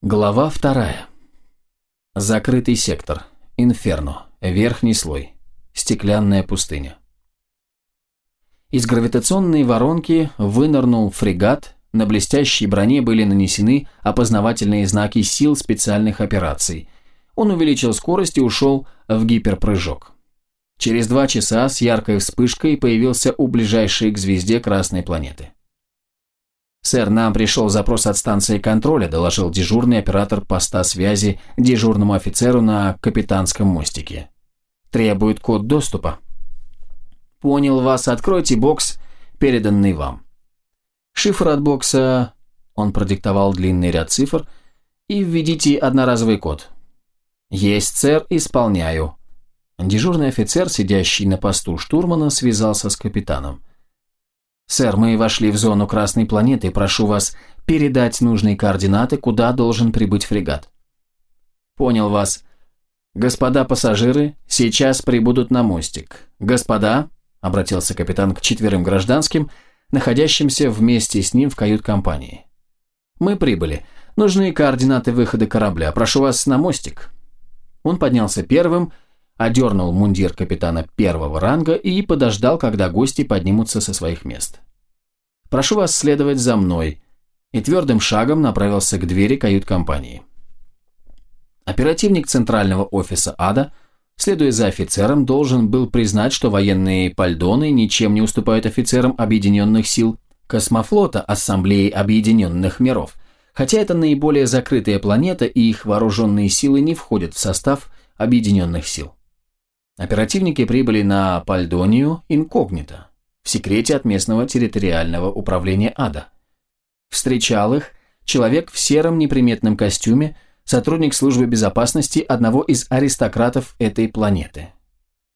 Глава вторая. Закрытый сектор. Инферно. Верхний слой. Стеклянная пустыня. Из гравитационной воронки вынырнул фрегат, на блестящей броне были нанесены опознавательные знаки сил специальных операций. Он увеличил скорость и ушел в гиперпрыжок. Через два часа с яркой вспышкой появился у ближайшей к звезде красной планеты. «Сэр, нам пришел запрос от станции контроля», – доложил дежурный оператор поста связи дежурному офицеру на капитанском мостике. «Требует код доступа». «Понял вас. Откройте бокс, переданный вам». Шифр от бокса, он продиктовал длинный ряд цифр, и введите одноразовый код. «Есть, сэр, исполняю». Дежурный офицер, сидящий на посту штурмана, связался с капитаном. «Сэр, мы вошли в зону Красной планеты. Прошу вас передать нужные координаты, куда должен прибыть фрегат». «Понял вас. Господа пассажиры, сейчас прибудут на мостик. Господа», — обратился капитан к четверым гражданским, находящимся вместе с ним в кают-компании. «Мы прибыли. Нужны координаты выхода корабля. Прошу вас на мостик». Он поднялся первым, — одернул мундир капитана первого ранга и подождал, когда гости поднимутся со своих мест. «Прошу вас следовать за мной», и твердым шагом направился к двери кают-компании. Оперативник центрального офиса ада, следуя за офицером, должен был признать, что военные пальдоны ничем не уступают офицерам объединенных сил космофлота Ассамблеи Объединенных Миров, хотя это наиболее закрытая планета и их вооруженные силы не входят в состав Объединенных сил. Оперативники прибыли на Пальдонию инкогнито, в секрете от местного территориального управления ада. Встречал их человек в сером неприметном костюме, сотрудник службы безопасности одного из аристократов этой планеты.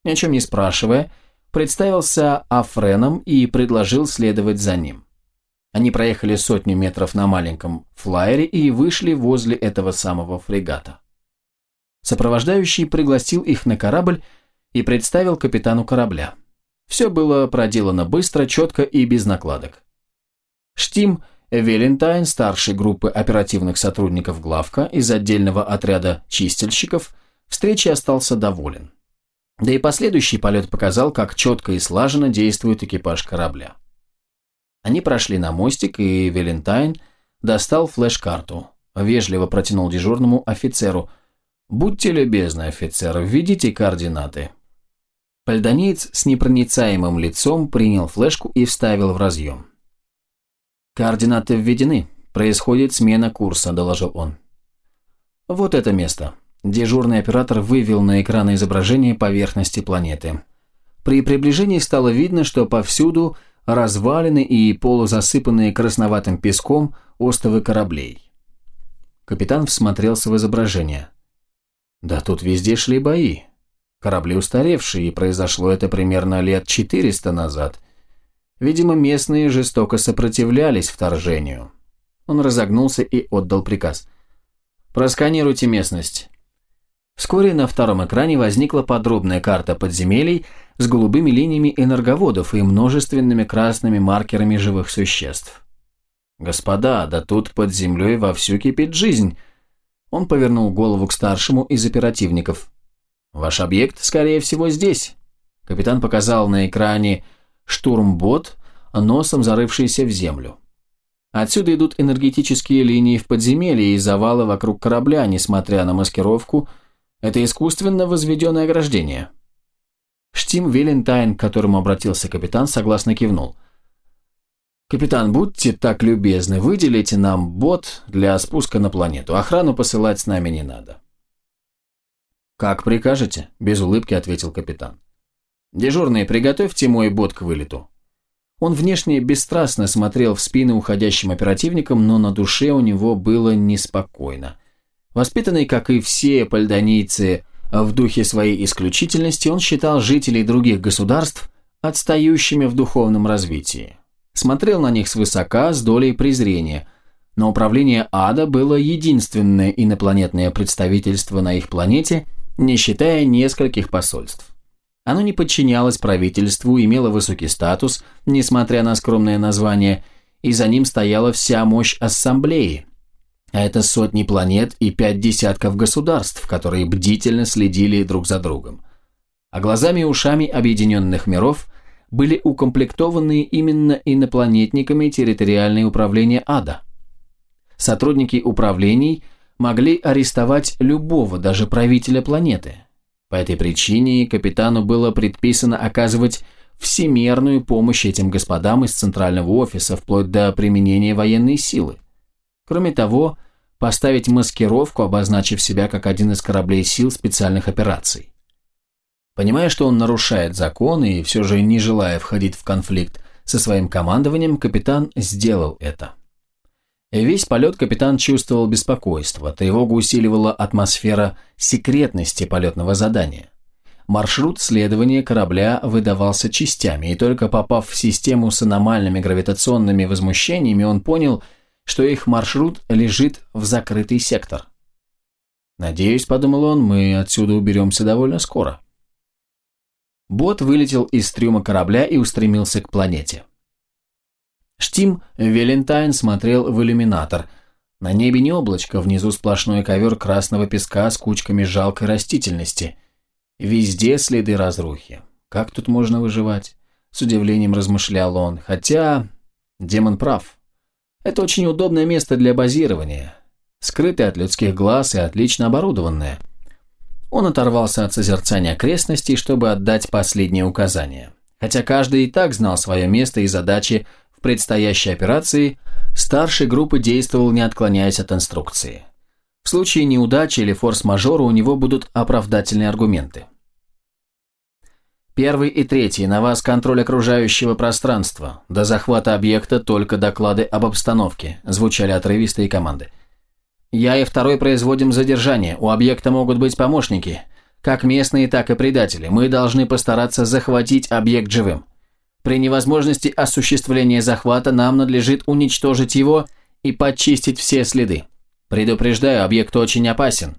Ни о чем не спрашивая, представился Афреном и предложил следовать за ним. Они проехали сотню метров на маленьком флайере и вышли возле этого самого фрегата. Сопровождающий пригласил их на корабль, и представил капитану корабля. Все было проделано быстро, четко и без накладок. Штим Велентайн, старший группы оперативных сотрудников главка из отдельного отряда чистильщиков, встрече остался доволен. Да и последующий полет показал, как четко и слаженно действует экипаж корабля. Они прошли на мостик, и Велентайн достал флеш-карту, вежливо протянул дежурному офицеру. «Будьте любезны, офицер, введите координаты». Пальдонеец с непроницаемым лицом принял флешку и вставил в разъем. «Координаты введены. Происходит смена курса», – доложил он. «Вот это место». Дежурный оператор вывел на экран изображение поверхности планеты. При приближении стало видно, что повсюду развалины и полузасыпанные красноватым песком остовы кораблей. Капитан всмотрелся в изображение. «Да тут везде шли бои. Корабли устаревшие, и произошло это примерно лет 400 назад. Видимо, местные жестоко сопротивлялись вторжению. Он разогнулся и отдал приказ. «Просканируйте местность». Вскоре на втором экране возникла подробная карта подземелий с голубыми линиями энерговодов и множественными красными маркерами живых существ. «Господа, да тут под землей вовсю кипит жизнь!» Он повернул голову к старшему из оперативников. Ваш объект, скорее всего, здесь. Капитан показал на экране штурмбот, носом зарывшийся в землю. Отсюда идут энергетические линии в подземелье и завалы вокруг корабля, несмотря на маскировку. Это искусственно возведенное ограждение. Штим Вилентайн, к которому обратился капитан, согласно кивнул. «Капитан, будьте так любезны, выделите нам бот для спуска на планету. Охрану посылать с нами не надо». «Как прикажете», – без улыбки ответил капитан. «Дежурный, приготовьте мой бот к вылету». Он внешне бесстрастно смотрел в спины уходящим оперативникам, но на душе у него было неспокойно. Воспитанный, как и все пальдонийцы, в духе своей исключительности, он считал жителей других государств отстающими в духовном развитии. Смотрел на них свысока, с долей презрения, но управление ада было единственное инопланетное представительство на их планете – не считая нескольких посольств. Оно не подчинялось правительству, имело высокий статус, несмотря на скромное название, и за ним стояла вся мощь ассамблеи. А это сотни планет и пять десятков государств, которые бдительно следили друг за другом. А глазами и ушами объединенных миров были укомплектованы именно инопланетниками территориальное управление ада. Сотрудники управлений могли арестовать любого, даже правителя планеты. По этой причине капитану было предписано оказывать всемерную помощь этим господам из центрального офиса, вплоть до применения военной силы. Кроме того, поставить маскировку, обозначив себя как один из кораблей сил специальных операций. Понимая, что он нарушает закон и все же не желая входить в конфликт со своим командованием, капитан сделал это. Весь полет капитан чувствовал беспокойство, тревогу усиливала атмосфера секретности полетного задания. Маршрут следования корабля выдавался частями, и только попав в систему с аномальными гравитационными возмущениями, он понял, что их маршрут лежит в закрытый сектор. «Надеюсь», — подумал он, — «мы отсюда уберемся довольно скоро». Бот вылетел из трюма корабля и устремился к планете. Штим Велентайн смотрел в иллюминатор. На небе не облачко, внизу сплошной ковер красного песка с кучками жалкой растительности. Везде следы разрухи. Как тут можно выживать? С удивлением размышлял он. Хотя, демон прав. Это очень удобное место для базирования. Скрытое от людских глаз и отлично оборудованное. Он оторвался от созерцания окрестностей, чтобы отдать последние указания. Хотя каждый и так знал свое место и задачи предстоящей операции, старший группы действовал, не отклоняясь от инструкции. В случае неудачи или форс-мажора у него будут оправдательные аргументы. Первый и третий, на вас контроль окружающего пространства. До захвата объекта только доклады об обстановке, звучали отрывистые команды. Я и второй производим задержание, у объекта могут быть помощники. Как местные, так и предатели. Мы должны постараться захватить объект живым. При невозможности осуществления захвата нам надлежит уничтожить его и подчистить все следы. Предупреждаю, объект очень опасен.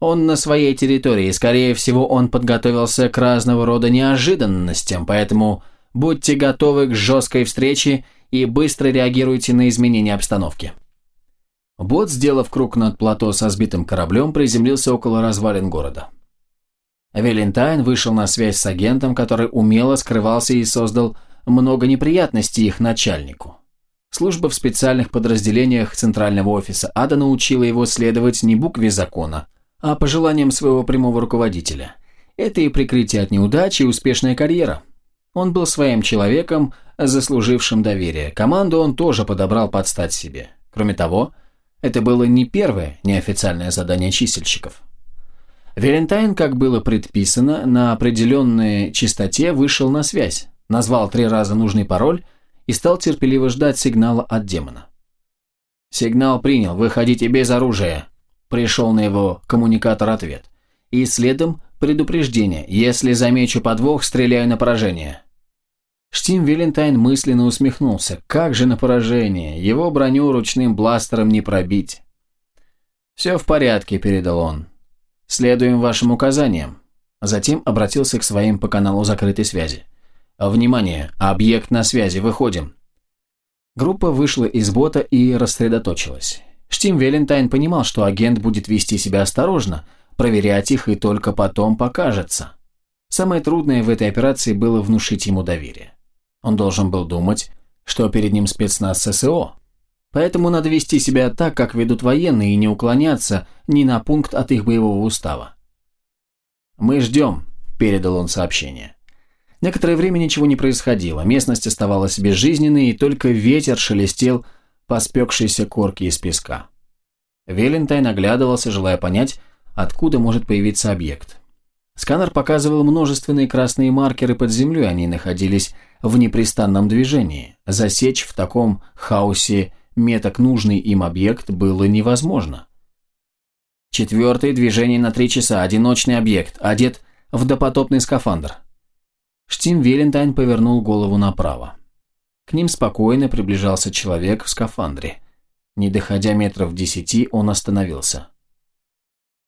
Он на своей территории, скорее всего, он подготовился к разного рода неожиданностям, поэтому будьте готовы к жесткой встрече и быстро реагируйте на изменения обстановки. Бот, сделав круг над плато со сбитым кораблем, приземлился около развалин города. Валентайн вышел на связь с агентом, который умело скрывался и создал много неприятностей их начальнику. Служба в специальных подразделениях Центрального офиса Ада научила его следовать не букве закона – а по желаниям своего прямого руководителя. Это и прикрытие от неудачи, и успешная карьера. Он был своим человеком, заслужившим доверие. Команду он тоже подобрал под стать себе. Кроме того, это было не первое неофициальное задание чисельщиков. Валентайн, как было предписано, на определенной частоте вышел на связь, назвал три раза нужный пароль и стал терпеливо ждать сигнала от демона. «Сигнал принял, выходите без оружия», Пришел на его коммуникатор ответ. И следом предупреждение. Если замечу подвох, стреляю на поражение. Штим Вилентайн мысленно усмехнулся. Как же на поражение? Его броню ручным бластером не пробить. «Все в порядке», – передал он. «Следуем вашим указаниям». Затем обратился к своим по каналу закрытой связи. «Внимание! Объект на связи! Выходим!» Группа вышла из бота и рассредоточилась. Штим Велентайн понимал, что агент будет вести себя осторожно, проверять их и только потом покажется. Самое трудное в этой операции было внушить ему доверие. Он должен был думать, что перед ним спецназ ССО. Поэтому надо вести себя так, как ведут военные, и не уклоняться ни на пункт от их боевого устава. «Мы ждем», – передал он сообщение. Некоторое время ничего не происходило, местность оставалась безжизненной, и только ветер шелестел по корке из песка. Велентайн оглядывался, желая понять, откуда может появиться объект. Сканер показывал множественные красные маркеры под землей, они находились в непрестанном движении. Засечь в таком хаосе меток нужный им объект было невозможно. Четвертое движение на три часа, одиночный объект, одет в допотопный скафандр. Штим Велентайн повернул голову направо. К ним спокойно приближался человек в скафандре. Не доходя метров десяти, он остановился.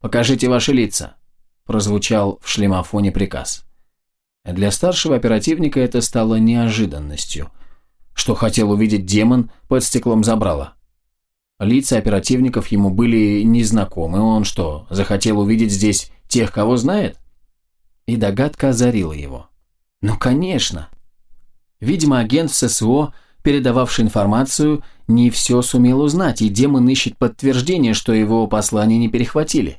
«Покажите ваши лица», – прозвучал в шлемофоне приказ. Для старшего оперативника это стало неожиданностью. Что хотел увидеть демон под стеклом забрала. Лица оперативников ему были незнакомы. Он что, захотел увидеть здесь тех, кого знает? И догадка озарила его. Ну, конечно. Видимо, агент в ССО, передававший информацию, не все сумел узнать, и демон ищет подтверждение, что его послание не перехватили.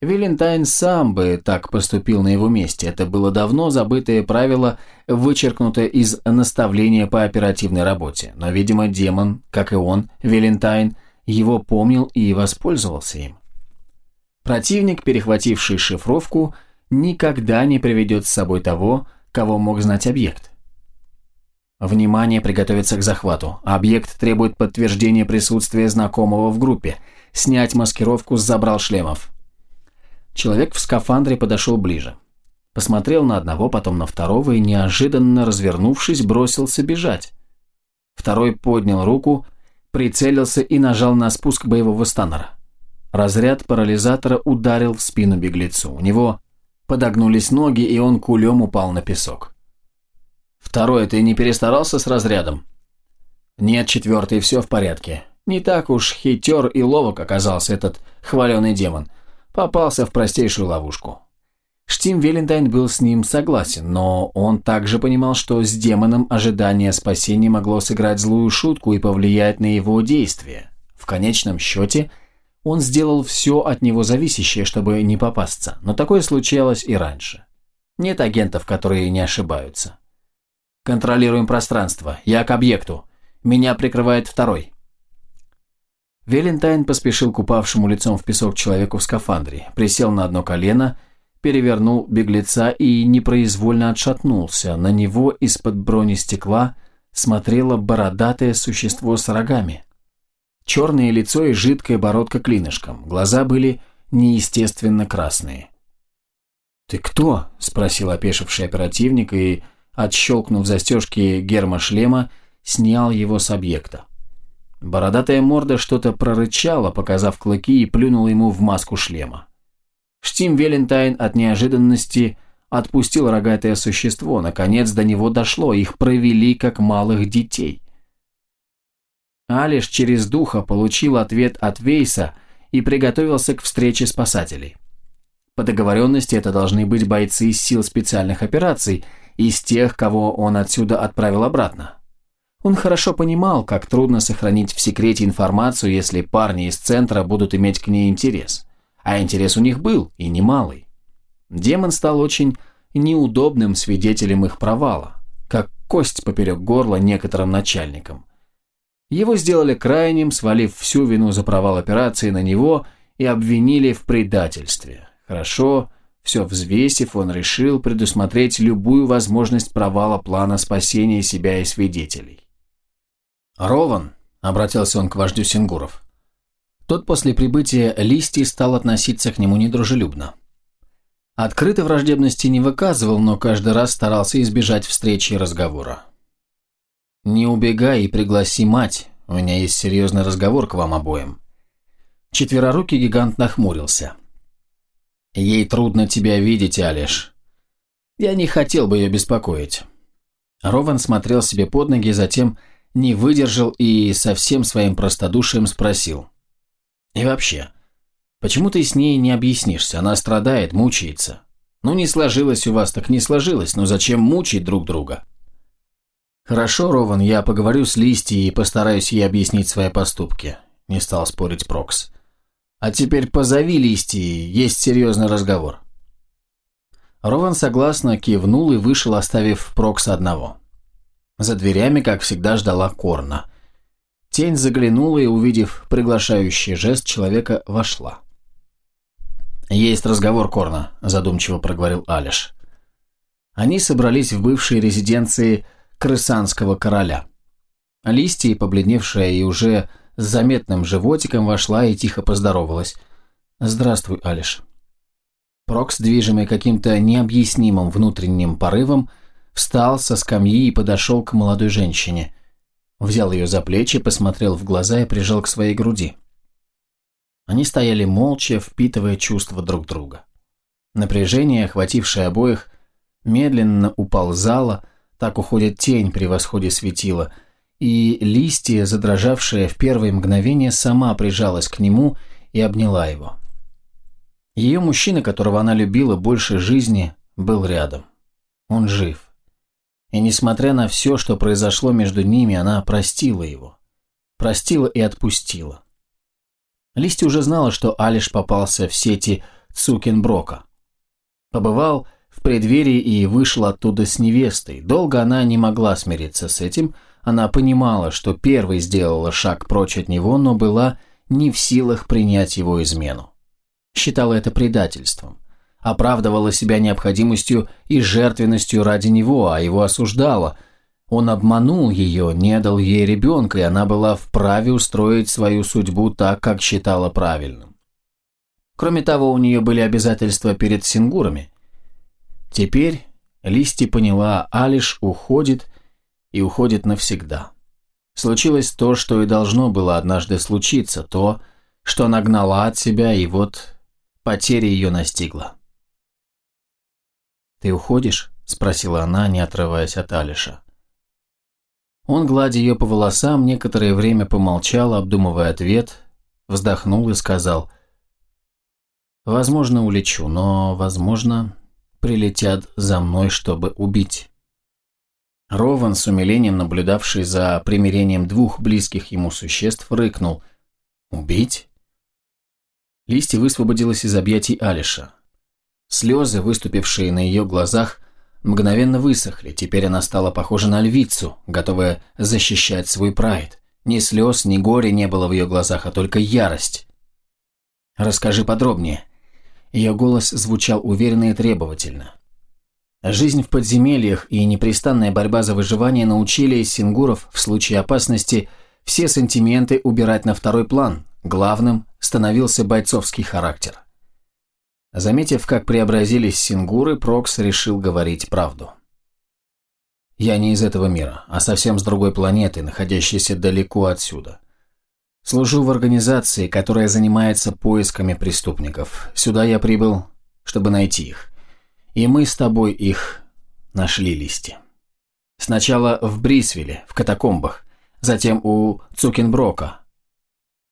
Вилентайн сам бы так поступил на его месте. Это было давно забытое правило, вычеркнутое из наставления по оперативной работе. Но, видимо, демон, как и он, Вилентайн, его помнил и воспользовался им. Противник, перехвативший шифровку, никогда не приведет с собой того, кого мог знать объект. Внимание, приготовиться к захвату. Объект требует подтверждения присутствия знакомого в группе. Снять маскировку с забрал шлемов. Человек в скафандре подошел ближе. Посмотрел на одного, потом на второго и, неожиданно развернувшись, бросился бежать. Второй поднял руку, прицелился и нажал на спуск боевого станера. Разряд парализатора ударил в спину беглецу. У него подогнулись ноги, и он кулем упал на песок. «Второй, ты не перестарался с разрядом?» «Нет, четвертый, все в порядке. Не так уж хитер и ловок оказался этот хваленый демон попался в простейшую ловушку. Штим Велентайн был с ним согласен, но он также понимал, что с демоном ожидание спасения могло сыграть злую шутку и повлиять на его действия. В конечном счете, он сделал все от него зависящее, чтобы не попасться, но такое случалось и раньше. Нет агентов, которые не ошибаются. Контролируем пространство. Я к объекту. Меня прикрывает второй. Велентайн поспешил к упавшему лицом в песок человеку в скафандре, присел на одно колено, перевернул беглеца и непроизвольно отшатнулся. На него из-под брони стекла смотрело бородатое существо с рогами. Черное лицо и жидкая бородка клинышком, глаза были неестественно красные. «Ты кто?» – спросил опешивший оперативник и, отщелкнув застежки гермошлема, снял его с объекта. Бородатая морда что-то прорычала, показав клыки, и плюнула ему в маску шлема. Штим Велентайн от неожиданности отпустил рогатое существо. Наконец до него дошло, их провели как малых детей. Алиш через духа получил ответ от Вейса и приготовился к встрече спасателей. По договоренности это должны быть бойцы из сил специальных операций, из тех, кого он отсюда отправил обратно. Он хорошо понимал, как трудно сохранить в секрете информацию, если парни из центра будут иметь к ней интерес. А интерес у них был, и немалый. Демон стал очень неудобным свидетелем их провала, как кость поперек горла некоторым начальникам. Его сделали крайним, свалив всю вину за провал операции на него и обвинили в предательстве. Хорошо, все взвесив, он решил предусмотреть любую возможность провала плана спасения себя и свидетелей. «Рован», — обратился он к вождю Сингуров. Тот после прибытия Листи стал относиться к нему недружелюбно. Открытой враждебности не выказывал, но каждый раз старался избежать встречи и разговора. «Не убегай и пригласи мать, у меня есть серьезный разговор к вам обоим». Четверорукий гигант нахмурился. «Ей трудно тебя видеть, Алиш. Я не хотел бы ее беспокоить». Рован смотрел себе под ноги, затем не выдержал и со всем своим простодушием спросил. «И вообще, почему ты с ней не объяснишься? Она страдает, мучается. Ну, не сложилось у вас, так не сложилось, но зачем мучить друг друга?» «Хорошо, Рован, я поговорю с Листи и постараюсь ей объяснить свои поступки», – не стал спорить Прокс. «А теперь позови Листи, есть серьезный разговор». Рован согласно кивнул и вышел, оставив Прокса одного. За дверями, как всегда, ждала Корна. Тень заглянула и, увидев приглашающий жест, человека вошла. «Есть разговор, Корна», – задумчиво проговорил Алиш. Они собрались в бывшей резиденции крысанского короля. Листья, побледневшая и уже с заметным животиком, вошла и тихо поздоровалась. «Здравствуй, Алиш». Прокс, движимый каким-то необъяснимым внутренним порывом, – встал со скамьи и подошел к молодой женщине. Взял ее за плечи, посмотрел в глаза и прижал к своей груди. Они стояли молча, впитывая чувства друг друга. Напряжение, охватившее обоих, медленно упал зала, так уходит тень при восходе светила, и листья, задрожавшая в первые мгновения, сама прижалась к нему и обняла его. Ее мужчина, которого она любила больше жизни, был рядом. Он жив. И несмотря на все, что произошло между ними, она простила его. Простила и отпустила. Листья уже знала, что Алиш попался в сети Цукенброка. Побывал в преддверии и вышел оттуда с невестой. Долго она не могла смириться с этим. Она понимала, что первой сделала шаг прочь от него, но была не в силах принять его измену. Считала это предательством. Оправдывала себя необходимостью и жертвенностью ради него, а его осуждала. Он обманул ее, не дал ей ребенка, и она была вправе устроить свою судьбу так, как считала правильным. Кроме того, у нее были обязательства перед сингурами. Теперь Листи поняла, Алиш уходит и уходит навсегда. Случилось то, что и должно было однажды случиться, то, что она гнала от себя, и вот потеря ее настигла. «Ты уходишь?» – спросила она, не отрываясь от Алиша. Он, гладя ее по волосам, некоторое время помолчал, обдумывая ответ, вздохнул и сказал, «Возможно, улечу, но, возможно, прилетят за мной, чтобы убить». Рован, с умилением наблюдавший за примирением двух близких ему существ, рыкнул. «Убить?» Листья высвободилась из объятий Алиша. Слезы, выступившие на ее глазах, мгновенно высохли. Теперь она стала похожа на львицу, готовая защищать свой прайд. Ни слез, ни горя не было в ее глазах, а только ярость. «Расскажи подробнее». Ее голос звучал уверенно и требовательно. Жизнь в подземельях и непрестанная борьба за выживание научили сингуров в случае опасности все сантименты убирать на второй план. Главным становился бойцовский характер. Заметив, как преобразились сингуры, Прокс решил говорить правду. «Я не из этого мира, а совсем с другой планеты, находящейся далеко отсюда. Служу в организации, которая занимается поисками преступников. Сюда я прибыл, чтобы найти их. И мы с тобой их нашли листья. Сначала в Брисвилле, в катакомбах, затем у Цукенброка.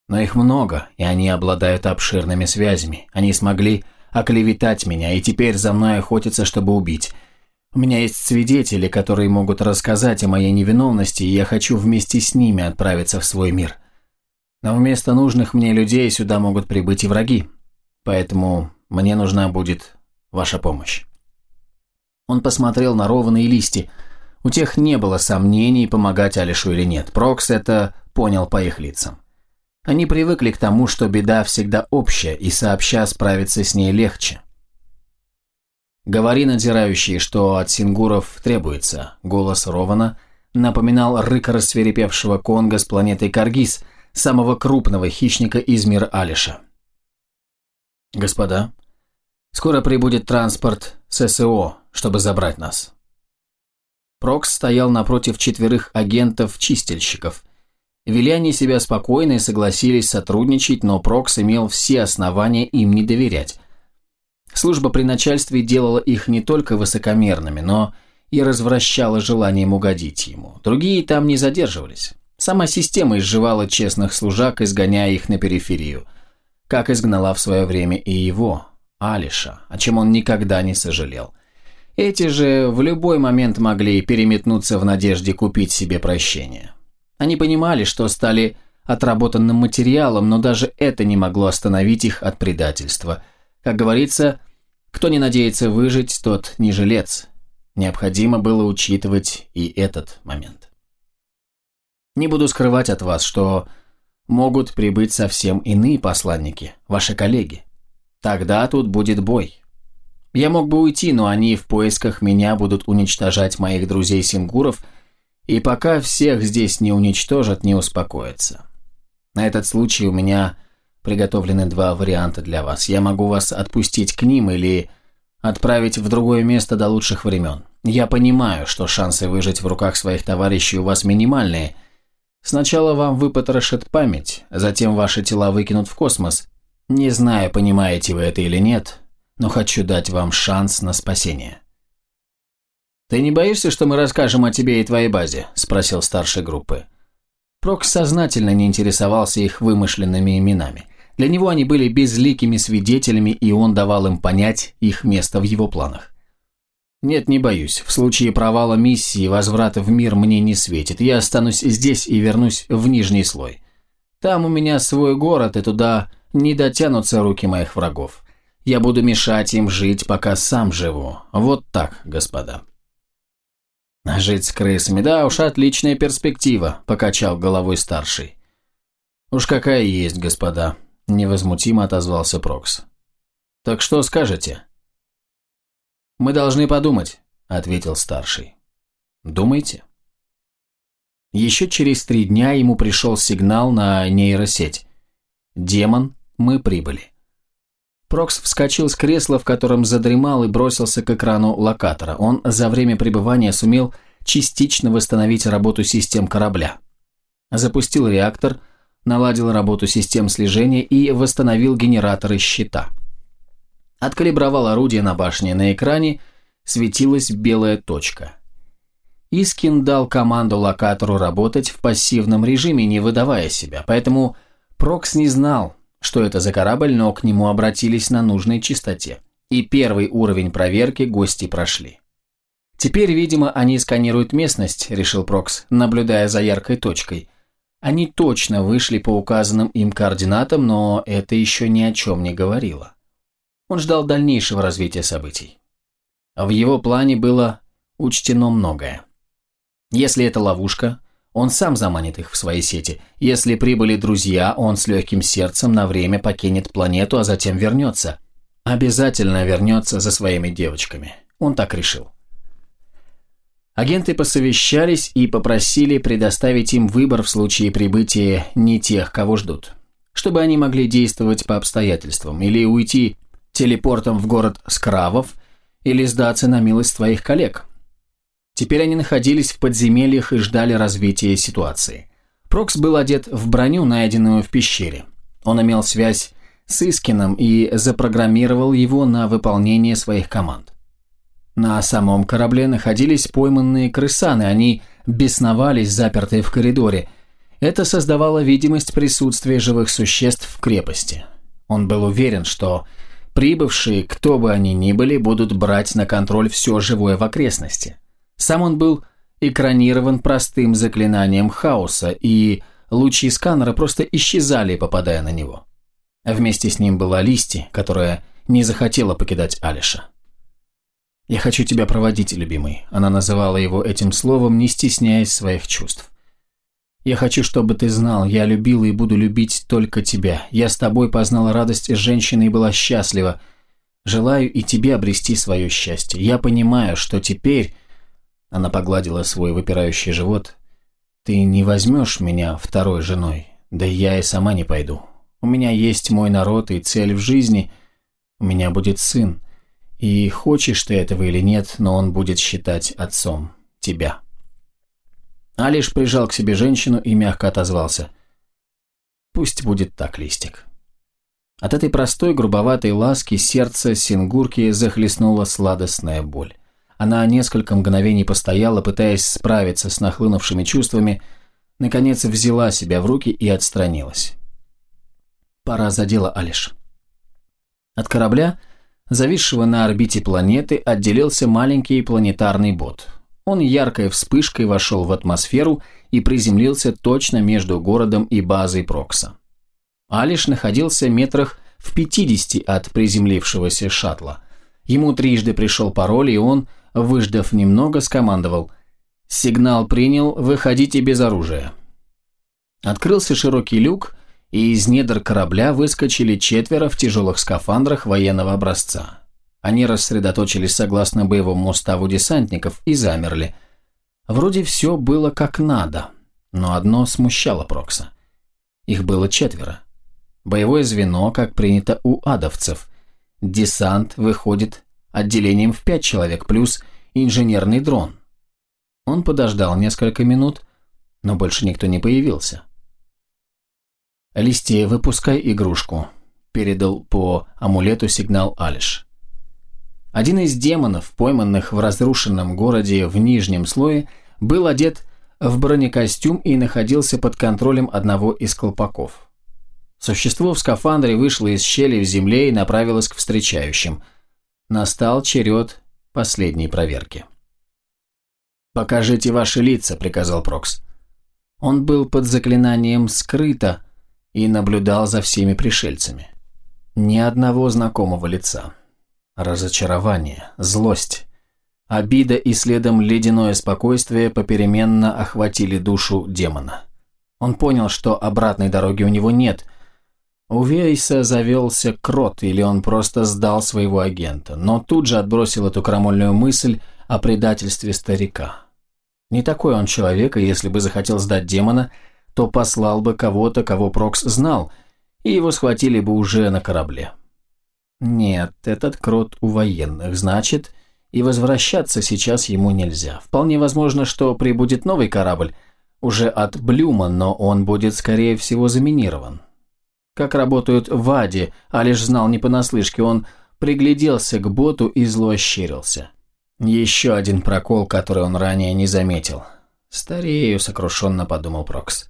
Но их много, и они обладают обширными связями. Они смогли оклеветать меня, и теперь за мной охотятся, чтобы убить. У меня есть свидетели, которые могут рассказать о моей невиновности, и я хочу вместе с ними отправиться в свой мир. Но вместо нужных мне людей сюда могут прибыть и враги. Поэтому мне нужна будет ваша помощь. Он посмотрел на рованные листья. У тех не было сомнений, помогать Алишу или нет. Прокс это понял по их лицам. Они привыкли к тому, что беда всегда общая, и сообща справиться с ней легче. «Говори, надзирающий, что от сингуров требуется», — голос Рована напоминал рык рассверепевшего Конга с планеты Каргиз, самого крупного хищника из мира Алиша. «Господа, скоро прибудет транспорт ССО, чтобы забрать нас. Прокс стоял напротив четверых агентов-чистильщиков. Вели они себя спокойно и согласились сотрудничать, но Прокс имел все основания им не доверять. Служба при начальстве делала их не только высокомерными, но и развращала желанием угодить ему. Другие там не задерживались. Сама система изживала честных служак, изгоняя их на периферию, как изгнала в свое время и его, Алиша, о чем он никогда не сожалел. Эти же в любой момент могли переметнуться в надежде купить себе прощение. Они понимали, что стали отработанным материалом, но даже это не могло остановить их от предательства. Как говорится, кто не надеется выжить, тот не жилец. Необходимо было учитывать и этот момент. Не буду скрывать от вас, что могут прибыть совсем иные посланники, ваши коллеги. Тогда тут будет бой. Я мог бы уйти, но они в поисках меня будут уничтожать моих друзей-сингуров, и пока всех здесь не уничтожат, не успокоятся. На этот случай у меня приготовлены два варианта для вас. Я могу вас отпустить к ним или отправить в другое место до лучших времен. Я понимаю, что шансы выжить в руках своих товарищей у вас минимальные. Сначала вам выпотрошат память, затем ваши тела выкинут в космос, не знаю, понимаете вы это или нет, но хочу дать вам шанс на спасение. «Ты не боишься, что мы расскажем о тебе и твоей базе?» – спросил старший группы. Прокс сознательно не интересовался их вымышленными именами. Для него они были безликими свидетелями, и он давал им понять их место в его планах. «Нет, не боюсь. В случае провала миссии возврата в мир мне не светит. Я останусь здесь и вернусь в нижний слой. Там у меня свой город, и туда не дотянутся руки моих врагов. Я буду мешать им жить, пока сам живу. Вот так, господа». «Жить с крысами, да уж отличная перспектива», – покачал головой старший. «Уж какая есть, господа», – невозмутимо отозвался Прокс. «Так что скажете?» «Мы должны подумать», – ответил старший. «Думайте». Еще через три дня ему пришел сигнал на нейросеть. «Демон, мы прибыли». Прокс вскочил с кресла, в котором задремал, и бросился к экрану локатора. Он за время пребывания сумел частично восстановить работу систем корабля. Запустил реактор, наладил работу систем слежения и восстановил генераторы щита. Откалибровал орудие на башне. На экране светилась белая точка. Искин дал команду локатору работать в пассивном режиме, не выдавая себя, поэтому Прокс не знал, что это за корабль, но к нему обратились на нужной частоте. И первый уровень проверки гости прошли. Теперь, видимо, они сканируют местность, решил Прокс, наблюдая за яркой точкой. Они точно вышли по указанным им координатам, но это еще ни о чем не говорило. Он ждал дальнейшего развития событий. В его плане было учтено многое. Если это ловушка, он сам заманит их в свои сети. Если прибыли друзья, он с легким сердцем на время покинет планету, а затем вернется. Обязательно вернется за своими девочками. Он так решил. Агенты посовещались и попросили предоставить им выбор в случае прибытия не тех, кого ждут. Чтобы они могли действовать по обстоятельствам, или уйти телепортом в город Скравов, или сдаться на милость своих коллег – Теперь они находились в подземельях и ждали развития ситуации. Прокс был одет в броню, найденную в пещере. Он имел связь с Искином и запрограммировал его на выполнение своих команд. На самом корабле находились пойманные крысаны, они бесновались, запертые в коридоре. Это создавало видимость присутствия живых существ в крепости. Он был уверен, что прибывшие, кто бы они ни были, будут брать на контроль все живое в окрестности. Сам он был экранирован простым заклинанием хаоса, и лучи сканера просто исчезали, попадая на него. вместе с ним была Листи, которая не захотела покидать Алиша. «Я хочу тебя проводить, любимый», – она называла его этим словом, не стесняясь своих чувств. «Я хочу, чтобы ты знал, я любила и буду любить только тебя. Я с тобой познала радость женщины и была счастлива. Желаю и тебе обрести свое счастье. Я понимаю, что теперь она погладила свой выпирающий живот. «Ты не возьмешь меня второй женой, да я и сама не пойду. У меня есть мой народ и цель в жизни. У меня будет сын. И хочешь ты этого или нет, но он будет считать отцом тебя». Алиш прижал к себе женщину и мягко отозвался. «Пусть будет так, Листик». От этой простой грубоватой ласки сердце Сингурки захлестнула сладостная боль. Она несколько мгновений постояла, пытаясь справиться с нахлынувшими чувствами, наконец взяла себя в руки и отстранилась. Пора за дело, Алиш. От корабля, зависшего на орбите планеты, отделился маленький планетарный бот. Он яркой вспышкой вошел в атмосферу и приземлился точно между городом и базой Прокса. Алиш находился метрах в 50 от приземлившегося шаттла. Ему трижды пришел пароль, и он выждав немного, скомандовал «Сигнал принял, выходите без оружия». Открылся широкий люк, и из недр корабля выскочили четверо в тяжелых скафандрах военного образца. Они рассредоточились согласно боевому уставу десантников и замерли. Вроде все было как надо, но одно смущало Прокса. Их было четверо. Боевое звено, как принято у адовцев. Десант выходит отделением в пять человек, плюс инженерный дрон. Он подождал несколько минут, но больше никто не появился. «Листья, выпускай игрушку», – передал по амулету сигнал Алиш. Один из демонов, пойманных в разрушенном городе в нижнем слое, был одет в бронекостюм и находился под контролем одного из колпаков. Существо в скафандре вышло из щели в земле и направилось к встречающим. Настал черед последней проверки. «Покажите ваши лица», — приказал Прокс. Он был под заклинанием «скрыто» и наблюдал за всеми пришельцами. Ни одного знакомого лица. Разочарование, злость, обида и следом ледяное спокойствие попеременно охватили душу демона. Он понял, что обратной дороги у него нет. У Вейса завелся крот, или он просто сдал своего агента, но тут же отбросил эту крамольную мысль о предательстве старика. Не такой он человек, и если бы захотел сдать демона, то послал бы кого-то, кого Прокс знал, и его схватили бы уже на корабле. Нет, этот крот у военных, значит, и возвращаться сейчас ему нельзя. Вполне возможно, что прибудет новый корабль, уже от Блюма, но он будет, скорее всего, заминирован. Как работают в Аде, а лишь знал не понаслышке, он пригляделся к боту и зло ощерился. Еще один прокол, который он ранее не заметил. «Старею», — сокрушенно подумал Прокс.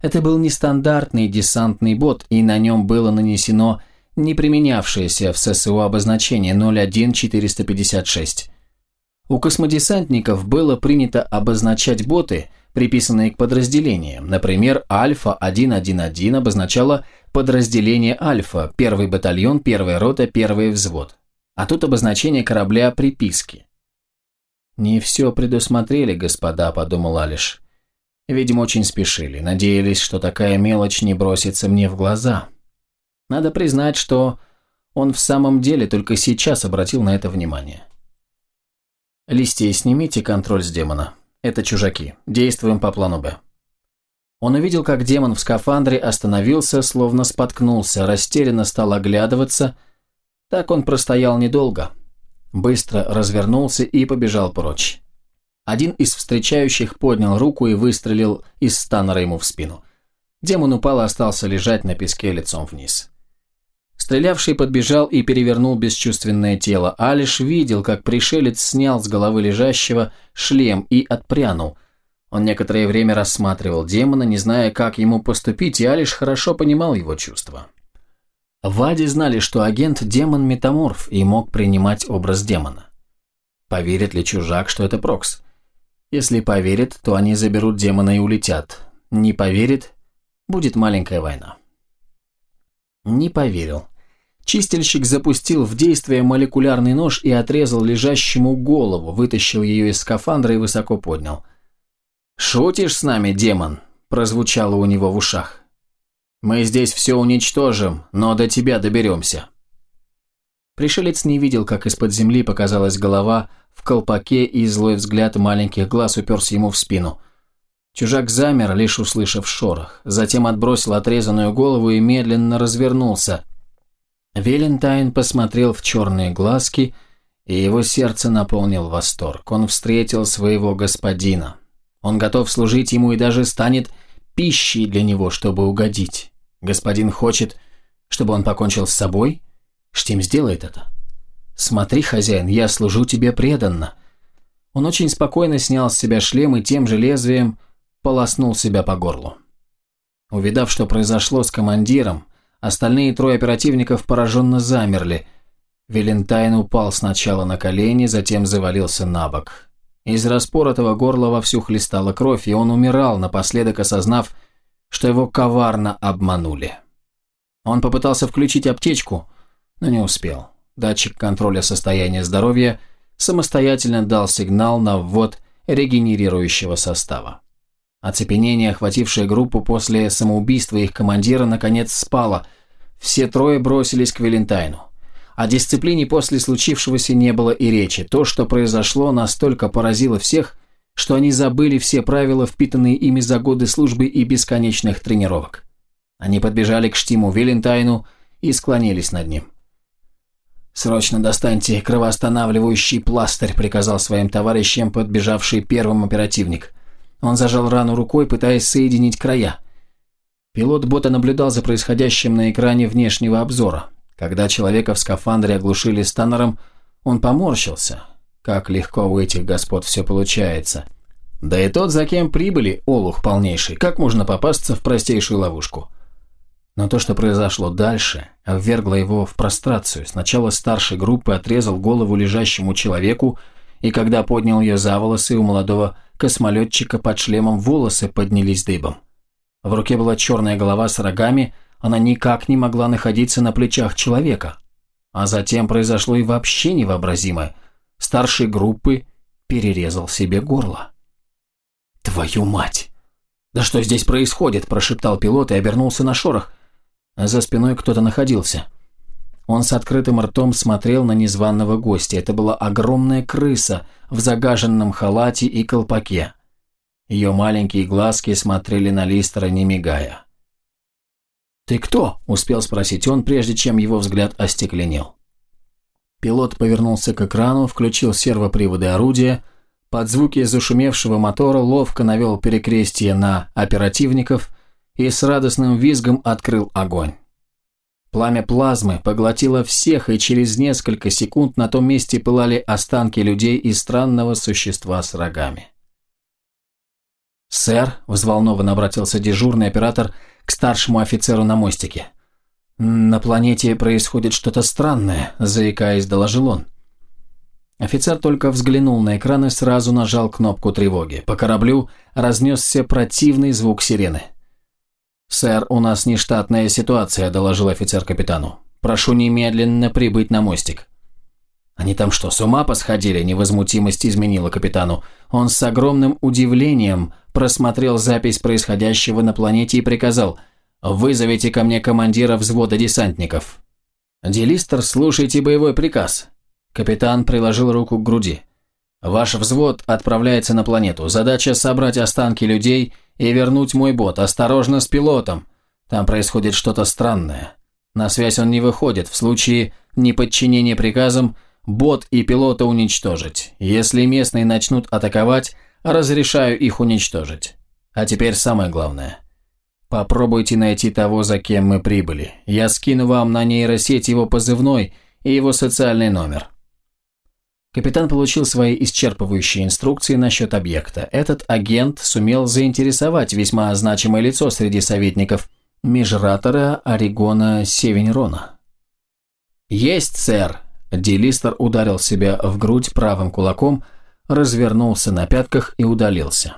Это был нестандартный десантный бот, и на нем было нанесено не применявшееся в ССУ обозначение 01456. У космодесантников было принято обозначать боты, приписанные к подразделениям. Например, Альфа-111 обозначало подразделение Альфа, первый батальон, первая рота, первый взвод а тут обозначение корабля приписки. «Не все предусмотрели, господа», — подумал Алиш. Видимо, очень спешили, надеялись, что такая мелочь не бросится мне в глаза. Надо признать, что он в самом деле только сейчас обратил на это внимание. «Листья, снимите контроль с демона. Это чужаки. Действуем по плану «Б». Он увидел, как демон в скафандре остановился, словно споткнулся, растерянно стал оглядываться — так он простоял недолго. Быстро развернулся и побежал прочь. Один из встречающих поднял руку и выстрелил из станера ему в спину. Демон упал и остался лежать на песке лицом вниз. Стрелявший подбежал и перевернул бесчувственное тело. Алиш видел, как пришелец снял с головы лежащего шлем и отпрянул. Он некоторое время рассматривал демона, не зная, как ему поступить, и Алиш хорошо понимал его чувства. В Аде знали, что агент – демон-метаморф и мог принимать образ демона. Поверит ли чужак, что это Прокс? Если поверит, то они заберут демона и улетят. Не поверит – будет маленькая война. Не поверил. Чистильщик запустил в действие молекулярный нож и отрезал лежащему голову, вытащил ее из скафандра и высоко поднял. «Шутишь с нами, демон?» – прозвучало у него в ушах. Мы здесь все уничтожим, но до тебя доберемся». Пришелец не видел, как из-под земли показалась голова в колпаке, и злой взгляд маленьких глаз уперся ему в спину. Чужак замер, лишь услышав шорох, затем отбросил отрезанную голову и медленно развернулся. Велентайн посмотрел в черные глазки, и его сердце наполнил восторг. Он встретил своего господина. Он готов служить ему и даже станет пищей для него, чтобы угодить. Господин хочет, чтобы он покончил с собой? Штим сделает это. Смотри, хозяин, я служу тебе преданно. Он очень спокойно снял с себя шлем и тем же лезвием полоснул себя по горлу. Увидав, что произошло с командиром, остальные трое оперативников пораженно замерли. Валентайн упал сначала на колени, затем завалился на бок. Из распоротого горла вовсю хлестала кровь, и он умирал, напоследок осознав, что его коварно обманули. Он попытался включить аптечку, но не успел. Датчик контроля состояния здоровья самостоятельно дал сигнал на ввод регенерирующего состава. Оцепенение, охватившее группу после самоубийства их командира, наконец спало. Все трое бросились к Валентайну. О дисциплине после случившегося не было и речи. То, что произошло, настолько поразило всех, что они забыли все правила, впитанные ими за годы службы и бесконечных тренировок. Они подбежали к Штиму Валентайну и склонились над ним. «Срочно достаньте кровоостанавливающий пластырь», приказал своим товарищам подбежавший первым оперативник. Он зажал рану рукой, пытаясь соединить края. Пилот бота наблюдал за происходящим на экране внешнего обзора. Когда человека в скафандре оглушили станером, он поморщился. Как легко у этих господ все получается. Да и тот, за кем прибыли, олух полнейший, как можно попасться в простейшую ловушку? Но то, что произошло дальше, ввергло его в прострацию. Сначала старший группы отрезал голову лежащему человеку, и когда поднял ее за волосы, у молодого космолетчика под шлемом волосы поднялись дыбом. В руке была черная голова с рогами, она никак не могла находиться на плечах человека. А затем произошло и вообще невообразимое. Старший группы перерезал себе горло. «Твою мать! Да что здесь происходит?» – прошептал пилот и обернулся на шорох. За спиной кто-то находился. Он с открытым ртом смотрел на незваного гостя. Это была огромная крыса в загаженном халате и колпаке. Ее маленькие глазки смотрели на Листера, не мигая. «Ты кто?» – успел спросить он, прежде чем его взгляд остекленел. Пилот повернулся к экрану, включил сервоприводы орудия – под звуки зашумевшего мотора ловко навел перекрестие на оперативников и с радостным визгом открыл огонь. Пламя плазмы поглотило всех, и через несколько секунд на том месте пылали останки людей и странного существа с рогами. «Сэр», – взволнованно обратился дежурный оператор к старшему офицеру на мостике. «На планете происходит что-то странное», – заикаясь, доложил он. Офицер только взглянул на экран и сразу нажал кнопку тревоги. По кораблю разнесся противный звук сирены. «Сэр, у нас нештатная ситуация», – доложил офицер капитану. «Прошу немедленно прибыть на мостик». «Они там что, с ума посходили?» – невозмутимость изменила капитану. Он с огромным удивлением просмотрел запись происходящего на планете и приказал «Вызовите ко мне командира взвода десантников». «Делистер, слушайте боевой приказ. Капитан приложил руку к груди. «Ваш взвод отправляется на планету. Задача – собрать останки людей и вернуть мой бот. Осторожно с пилотом. Там происходит что-то странное. На связь он не выходит. В случае неподчинения приказам бот и пилота уничтожить. Если местные начнут атаковать, разрешаю их уничтожить. А теперь самое главное. Попробуйте найти того, за кем мы прибыли. Я скину вам на нейросеть его позывной и его социальный номер. Капитан получил свои исчерпывающие инструкции насчет объекта. Этот агент сумел заинтересовать весьма значимое лицо среди советников межратора Орегона Севенерона. «Есть, сэр!» Делистер ударил себя в грудь правым кулаком, развернулся на пятках и удалился.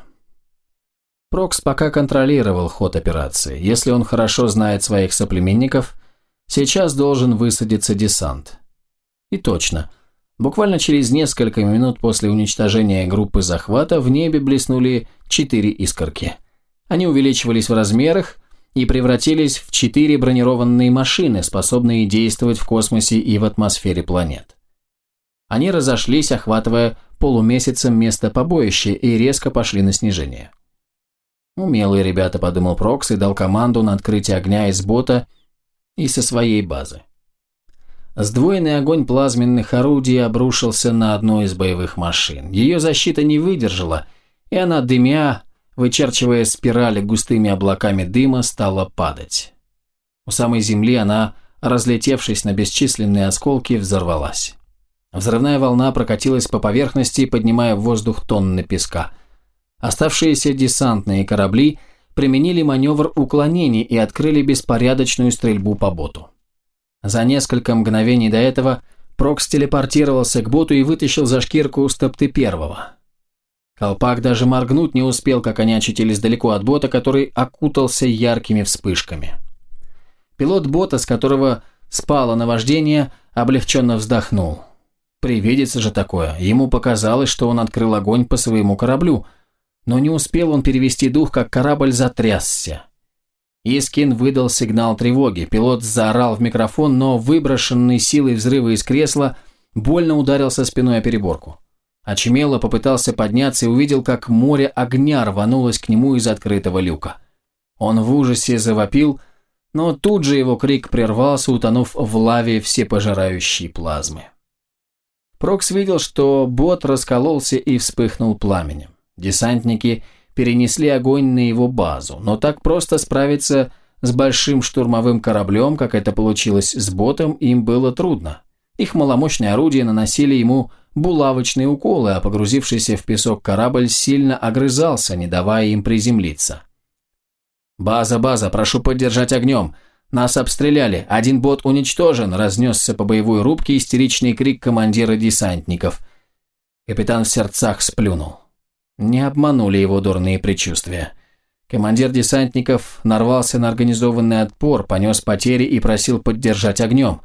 Прокс пока контролировал ход операции. Если он хорошо знает своих соплеменников, сейчас должен высадиться десант. И точно – Буквально через несколько минут после уничтожения группы захвата в небе блеснули четыре искорки. Они увеличивались в размерах и превратились в четыре бронированные машины, способные действовать в космосе и в атмосфере планет. Они разошлись, охватывая полумесяцем место побоища и резко пошли на снижение. Умелые ребята, подумал Прокс и дал команду на открытие огня из бота и со своей базы. Сдвоенный огонь плазменных орудий обрушился на одну из боевых машин. Ее защита не выдержала, и она, дымя, вычерчивая спирали густыми облаками дыма, стала падать. У самой земли она, разлетевшись на бесчисленные осколки, взорвалась. Взрывная волна прокатилась по поверхности, поднимая в воздух тонны песка. Оставшиеся десантные корабли применили маневр уклонений и открыли беспорядочную стрельбу по боту. За несколько мгновений до этого Прокс телепортировался к боту и вытащил за шкирку стопты первого. Колпак даже моргнуть не успел, как они очутились далеко от бота, который окутался яркими вспышками. Пилот бота, с которого спало наваждение, облегченно вздохнул. Привидится же такое. Ему показалось, что он открыл огонь по своему кораблю, но не успел он перевести дух, как корабль затрясся. Искин выдал сигнал тревоги. Пилот заорал в микрофон, но выброшенный силой взрыва из кресла больно ударился спиной о переборку. Очумело попытался подняться и увидел, как море огня рванулось к нему из открытого люка. Он в ужасе завопил, но тут же его крик прервался, утонув в лаве всепожирающей плазмы. Прокс видел, что бот раскололся и вспыхнул пламенем. Десантники – перенесли огонь на его базу, но так просто справиться с большим штурмовым кораблем, как это получилось с ботом, им было трудно. Их маломощные орудия наносили ему булавочные уколы, а погрузившийся в песок корабль сильно огрызался, не давая им приземлиться. «База, база, прошу поддержать огнем! Нас обстреляли! Один бот уничтожен!» разнесся по боевой рубке истеричный крик командира десантников. Капитан в сердцах сплюнул. Не обманули его дурные предчувствия. Командир десантников нарвался на организованный отпор, понес потери и просил поддержать огнем.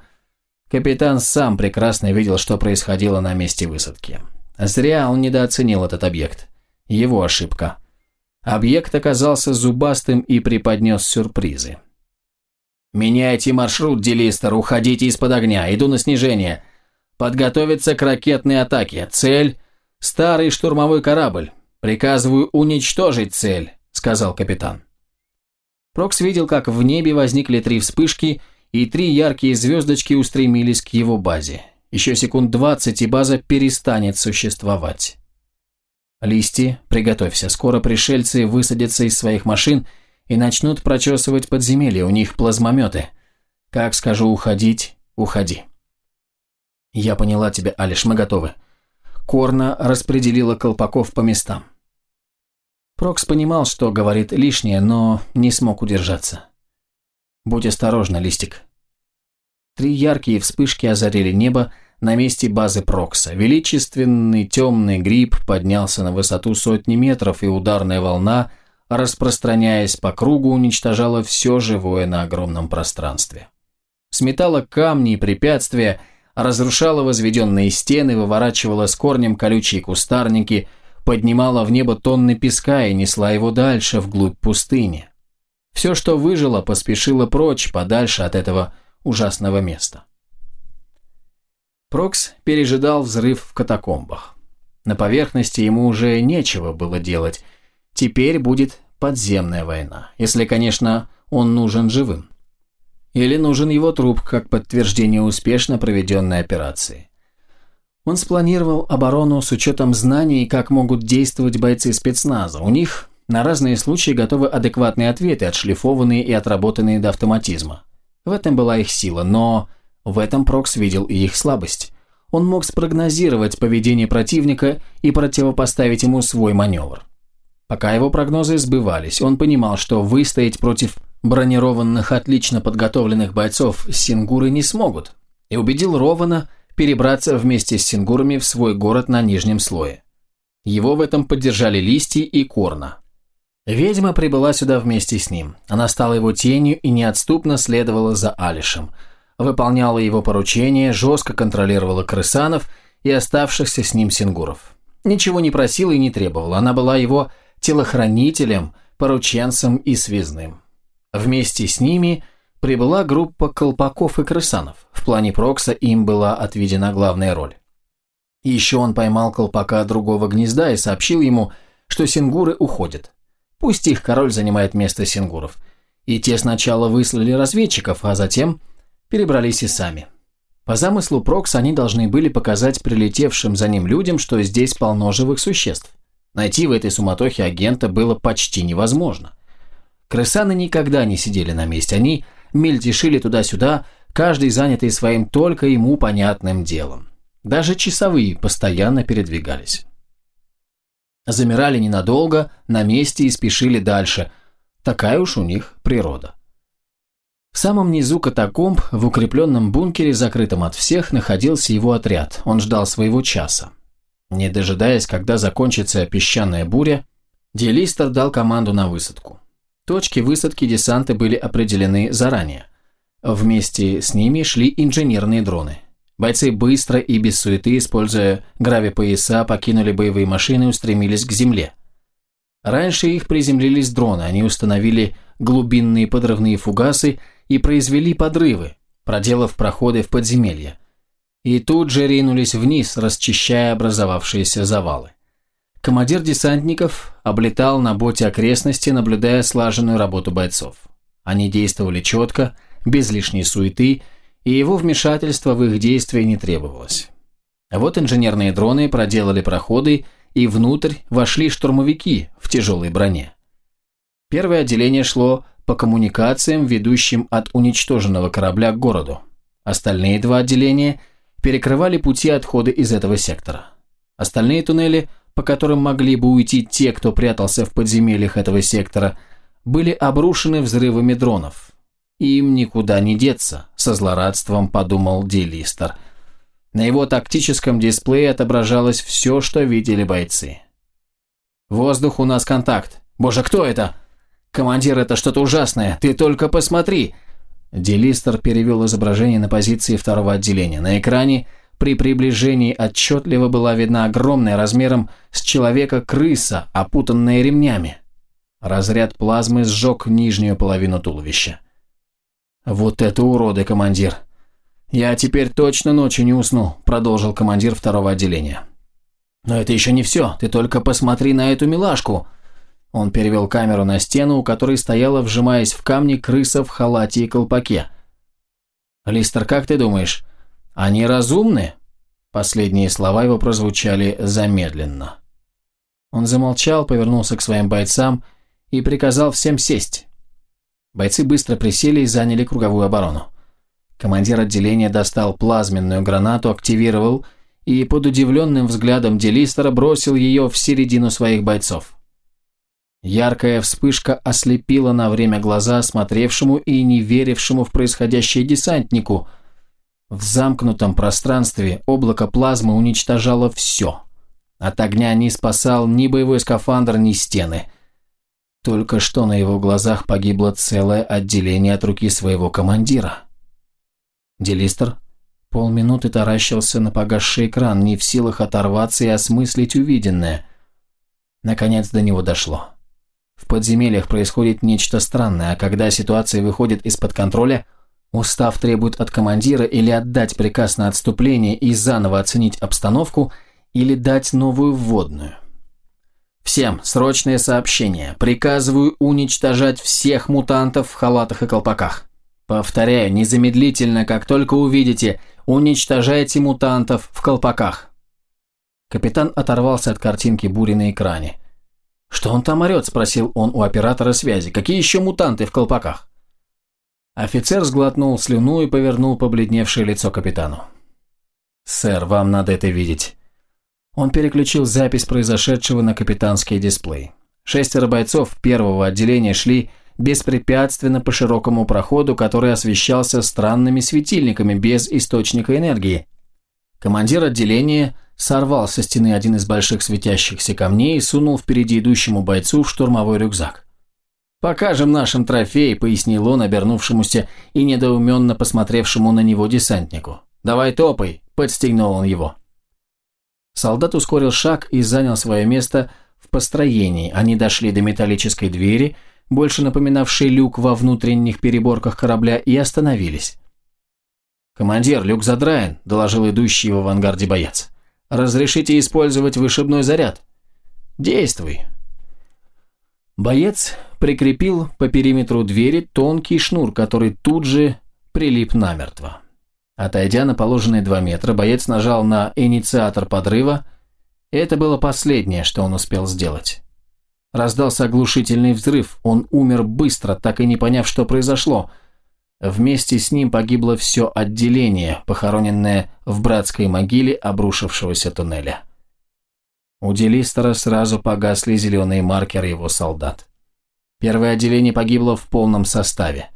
Капитан сам прекрасно видел, что происходило на месте высадки. Зря он недооценил этот объект. Его ошибка. Объект оказался зубастым и преподнес сюрпризы. «Меняйте маршрут, Делистер, уходите из-под огня, иду на снижение. Подготовиться к ракетной атаке. Цель – старый штурмовой корабль. Приказываю уничтожить цель сказал капитан. Прокс видел, как в небе возникли три вспышки, и три яркие звездочки устремились к его базе. Еще секунд двадцать, и база перестанет существовать. Листи, приготовься, скоро пришельцы высадятся из своих машин и начнут прочесывать подземелье, у них плазмометы. Как скажу уходить, уходи. Я поняла тебя, Алиш, мы готовы. Корна распределила колпаков по местам. Прокс понимал, что говорит лишнее, но не смог удержаться. «Будь осторожна, Листик». Три яркие вспышки озарили небо на месте базы Прокса. Величественный темный гриб поднялся на высоту сотни метров, и ударная волна, распространяясь по кругу, уничтожала все живое на огромном пространстве. Сметала камни и препятствия, разрушала возведенные стены, выворачивала с корнем колючие кустарники – поднимала в небо тонны песка и несла его дальше, вглубь пустыни. Все, что выжило, поспешило прочь, подальше от этого ужасного места. Прокс пережидал взрыв в катакомбах. На поверхности ему уже нечего было делать. Теперь будет подземная война, если, конечно, он нужен живым. Или нужен его труп, как подтверждение успешно проведенной операции. Он спланировал оборону с учетом знаний, как могут действовать бойцы спецназа. У них на разные случаи готовы адекватные ответы, отшлифованные и отработанные до автоматизма. В этом была их сила, но в этом Прокс видел и их слабость. Он мог спрогнозировать поведение противника и противопоставить ему свой маневр. Пока его прогнозы сбывались, он понимал, что выстоять против бронированных, отлично подготовленных бойцов Сингуры не смогут, и убедил Рована – перебраться вместе с сингурами в свой город на нижнем слое. Его в этом поддержали Листи и Корна. Ведьма прибыла сюда вместе с ним. Она стала его тенью и неотступно следовала за Алишем. Выполняла его поручения, жестко контролировала крысанов и оставшихся с ним сингуров. Ничего не просила и не требовала. Она была его телохранителем, порученцем и связным. Вместе с ними – прибыла группа колпаков и крысанов. В плане Прокса им была отведена главная роль. еще он поймал колпака другого гнезда и сообщил ему, что сингуры уходят. Пусть их король занимает место сингуров. И те сначала выслали разведчиков, а затем перебрались и сами. По замыслу Прокс они должны были показать прилетевшим за ним людям, что здесь полно живых существ. Найти в этой суматохе агента было почти невозможно. Крысаны никогда не сидели на месте, они мельтешили туда-сюда, каждый занятый своим только ему понятным делом. Даже часовые постоянно передвигались. Замирали ненадолго, на месте и спешили дальше. Такая уж у них природа. В самом низу катакомб, в укрепленном бункере, закрытом от всех, находился его отряд. Он ждал своего часа. Не дожидаясь, когда закончится песчаная буря, Делистер дал команду на высадку. Точки высадки десанта были определены заранее. Вместе с ними шли инженерные дроны. Бойцы быстро и без суеты, используя гравипояса, покинули боевые машины и устремились к земле. Раньше их приземлились дроны, они установили глубинные подрывные фугасы и произвели подрывы, проделав проходы в подземелье. И тут же ринулись вниз, расчищая образовавшиеся завалы. Командир десантников облетал на боте окрестности, наблюдая слаженную работу бойцов. Они действовали четко, без лишней суеты, и его вмешательство в их действия не требовалось. А вот инженерные дроны проделали проходы, и внутрь вошли штурмовики в тяжелой броне. Первое отделение шло по коммуникациям, ведущим от уничтоженного корабля к городу. Остальные два отделения перекрывали пути отхода из этого сектора. Остальные туннели, по которым могли бы уйти те, кто прятался в подземельях этого сектора, были обрушены взрывами дронов. Им никуда не деться, со злорадством подумал Делистер. На его тактическом дисплее отображалось все, что видели бойцы. «Воздух, у нас контакт. Боже, кто это?» «Командир, это что-то ужасное. Ты только посмотри!» Делистер перевел изображение на позиции второго отделения. На экране при приближении отчетливо была видна огромная размером с человека крыса, опутанная ремнями. Разряд плазмы сжег нижнюю половину туловища. «Вот это уроды, командир!» «Я теперь точно ночью не усну», – продолжил командир второго отделения. «Но это еще не все. Ты только посмотри на эту милашку!» Он перевел камеру на стену, у которой стояла, вжимаясь в камни, крыса в халате и колпаке. «Листер, как ты думаешь, они разумны?» Последние слова его прозвучали замедленно. Он замолчал, повернулся к своим бойцам и приказал всем сесть. Бойцы быстро присели и заняли круговую оборону. Командир отделения достал плазменную гранату, активировал и под удивленным взглядом Делистера бросил ее в середину своих бойцов. Яркая вспышка ослепила на время глаза смотревшему и не верившему в происходящее десантнику. В замкнутом пространстве облако плазмы уничтожало все. От огня не спасал ни боевой скафандр, ни стены. Только что на его глазах погибло целое отделение от руки своего командира. Делистер полминуты таращился на погасший экран, не в силах оторваться и осмыслить увиденное. Наконец до него дошло. В подземельях происходит нечто странное, а когда ситуация выходит из-под контроля, устав требует от командира или отдать приказ на отступление и заново оценить обстановку, или дать новую вводную. Всем срочное сообщение. Приказываю уничтожать всех мутантов в халатах и колпаках. Повторяю, незамедлительно, как только увидите, уничтожайте мутантов в колпаках. Капитан оторвался от картинки бури на экране. «Что он там орет?» – спросил он у оператора связи. «Какие еще мутанты в колпаках?» Офицер сглотнул слюну и повернул побледневшее лицо капитану. «Сэр, вам надо это видеть». Он переключил запись произошедшего на капитанский дисплей. Шестеро бойцов первого отделения шли беспрепятственно по широкому проходу, который освещался странными светильниками без источника энергии. Командир отделения сорвал со стены один из больших светящихся камней и сунул впереди идущему бойцу в штурмовой рюкзак. «Покажем нашим трофей», — пояснил он обернувшемуся и недоуменно посмотревшему на него десантнику. «Давай топай», — подстегнул он его. Солдат ускорил шаг и занял свое место в построении. Они дошли до металлической двери, больше напоминавшей люк во внутренних переборках корабля, и остановились. «Командир, люк задраен», – доложил идущий в авангарде боец. «Разрешите использовать вышибной заряд?» «Действуй». Боец прикрепил по периметру двери тонкий шнур, который тут же прилип намертво. Отойдя на положенные два метра, боец нажал на инициатор подрыва, и это было последнее, что он успел сделать. Раздался оглушительный взрыв, он умер быстро, так и не поняв, что произошло. Вместе с ним погибло все отделение, похороненное в братской могиле обрушившегося туннеля. У Делистера сразу погасли зеленые маркеры его солдат. Первое отделение погибло в полном составе.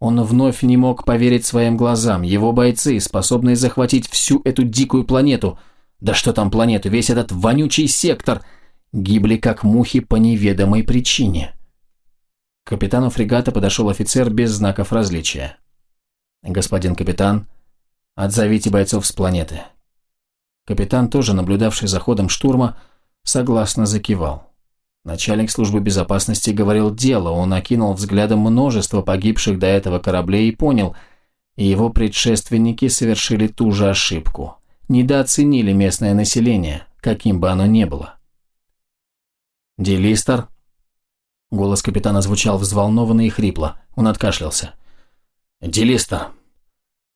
Он вновь не мог поверить своим глазам. Его бойцы, способные захватить всю эту дикую планету, да что там планету, весь этот вонючий сектор – гибли как мухи по неведомой причине. К капитану фрегата подошел офицер без знаков различия. «Господин капитан, отзовите бойцов с планеты». Капитан, тоже наблюдавший за ходом штурма, согласно закивал. Начальник службы безопасности говорил дело, он окинул взглядом множество погибших до этого кораблей и понял, его предшественники совершили ту же ошибку. Недооценили местное население, каким бы оно ни было. «Делистер?» Голос капитана звучал взволнованно и хрипло. Он откашлялся. «Делистер!»